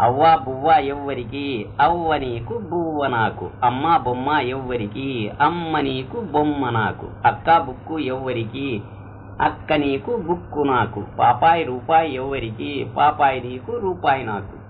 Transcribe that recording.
అవ్వ బువ్వ ఎవ్వరికి అవ్వ నీకు బువ్వ నాకు అమ్మ బొమ్మ ఎవ్వరికి అమ్మ నీకు బొమ్మ నాకు అక్క బుక్కు ఎవ్వరికి అక్క నీకు బుక్కు నాకు పాపాయి రూపాయి ఎవ్వరికి పాపాయి నీకు రూపాయి నాకు.